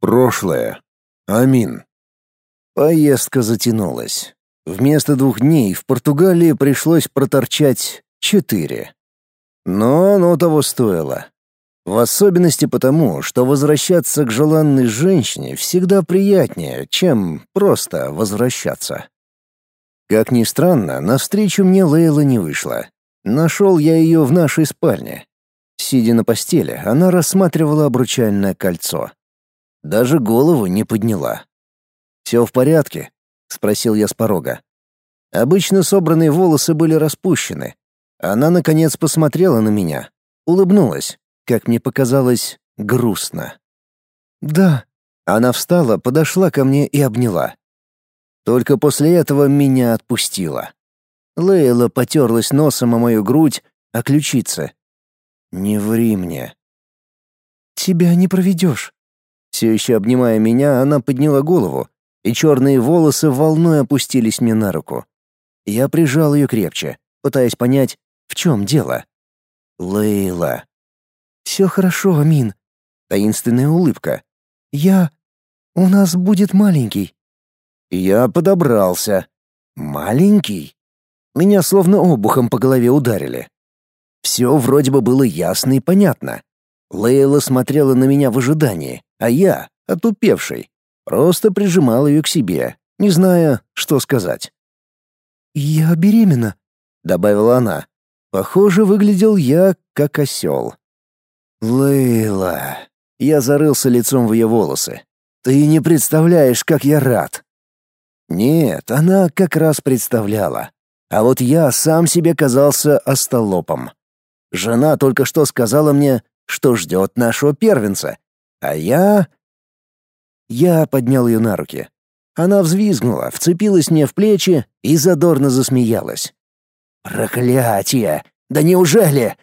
Прошлое. Амин. Поездка затянулась. Вместо двух дней в Португалии пришлось проторчать четыре. Но оно того стоило. В особенности потому, что возвращаться к желанной женщине всегда приятнее, чем просто возвращаться. Как ни странно, навстречу мне Лейла не вышла. Нашел я ее в нашей спальне. Сидя на постели, она рассматривала обручальное кольцо. Даже голову не подняла. «Все в порядке?» — спросил я с порога. Обычно собранные волосы были распущены. Она, наконец, посмотрела на меня, улыбнулась, как мне показалось, грустно. «Да». Она встала, подошла ко мне и обняла. Только после этого меня отпустила. Лейла потерлась носом о мою грудь, а ключицы. «Не ври мне». «Тебя не проведешь». Все еще обнимая меня, она подняла голову, и черные волосы волной опустились мне на руку. Я прижал ее крепче, пытаясь понять, в чем дело. Лейла. «Все хорошо, Амин». Таинственная улыбка. «Я... У нас будет маленький». Я подобрался. «Маленький?» Меня словно обухом по голове ударили. Все вроде бы было ясно и понятно. Лейла смотрела на меня в ожидании, а я, отупевший, просто прижимал ее к себе, не зная, что сказать. «Я беременна», — добавила она. Похоже, выглядел я как осел. «Лейла...» Я зарылся лицом в ее волосы. «Ты не представляешь, как я рад!» Нет, она как раз представляла. А вот я сам себе казался остолопом. Жена только что сказала мне, что ждет нашего первенца. А я... Я поднял ее на руки. Она взвизгнула, вцепилась мне в плечи и задорно засмеялась. «Проклятие! Да неужели?»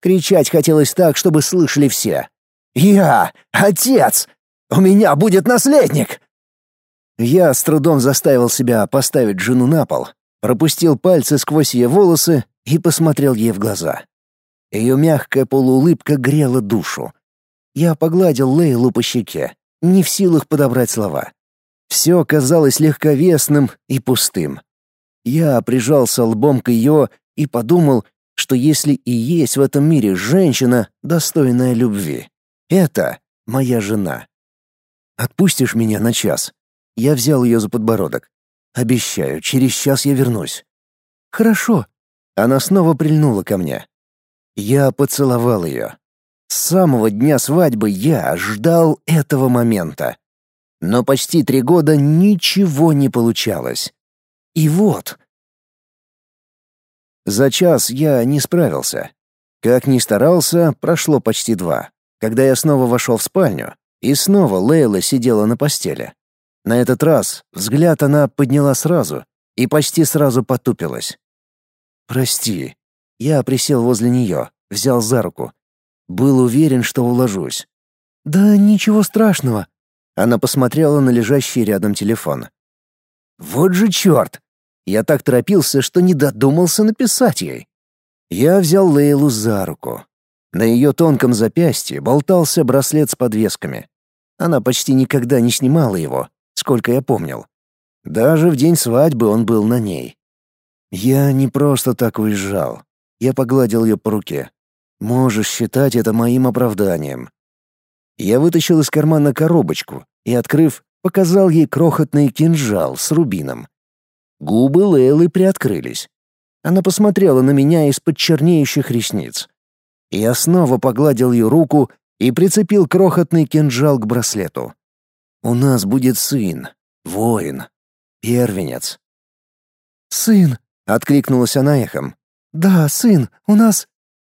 Кричать хотелось так, чтобы слышали все. «Я! Отец! У меня будет наследник!» Я с трудом заставил себя поставить жену на пол, пропустил пальцы сквозь ее волосы и посмотрел ей в глаза. Ее мягкая полуулыбка грела душу. Я погладил Лейлу по щеке, не в силах подобрать слова. Все казалось легковесным и пустым. Я прижался лбом к ее и подумал, что если и есть в этом мире женщина, достойная любви, это моя жена. Отпустишь меня на час? Я взял ее за подбородок. Обещаю, через час я вернусь. Хорошо. Она снова прильнула ко мне. Я поцеловал ее. С самого дня свадьбы я ждал этого момента. Но почти три года ничего не получалось. И вот, за час я не справился. Как ни старался, прошло почти два. Когда я снова вошел в спальню, и снова Лейла сидела на постели. На этот раз взгляд она подняла сразу и почти сразу потупилась. «Прости». Я присел возле нее, взял за руку. Был уверен, что уложусь. «Да ничего страшного». Она посмотрела на лежащий рядом телефон. «Вот же черт! Я так торопился, что не додумался написать ей. Я взял Лейлу за руку. На ее тонком запястье болтался браслет с подвесками. Она почти никогда не снимала его, сколько я помнил. Даже в день свадьбы он был на ней. Я не просто так уезжал. Я погладил ее по руке. Можешь считать это моим оправданием. Я вытащил из кармана коробочку и, открыв, показал ей крохотный кинжал с рубином. Губы Лейлы приоткрылись. Она посмотрела на меня из-под чернеющих ресниц. Я снова погладил ее руку и прицепил крохотный кинжал к браслету. «У нас будет сын, воин, первенец». «Сын!» — откликнулась она эхом. «Да, сын, у нас...»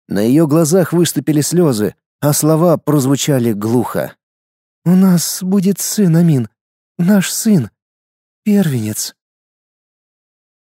На ее глазах выступили слезы, а слова прозвучали глухо. «У нас будет сын, Амин. Наш сын. Первенец».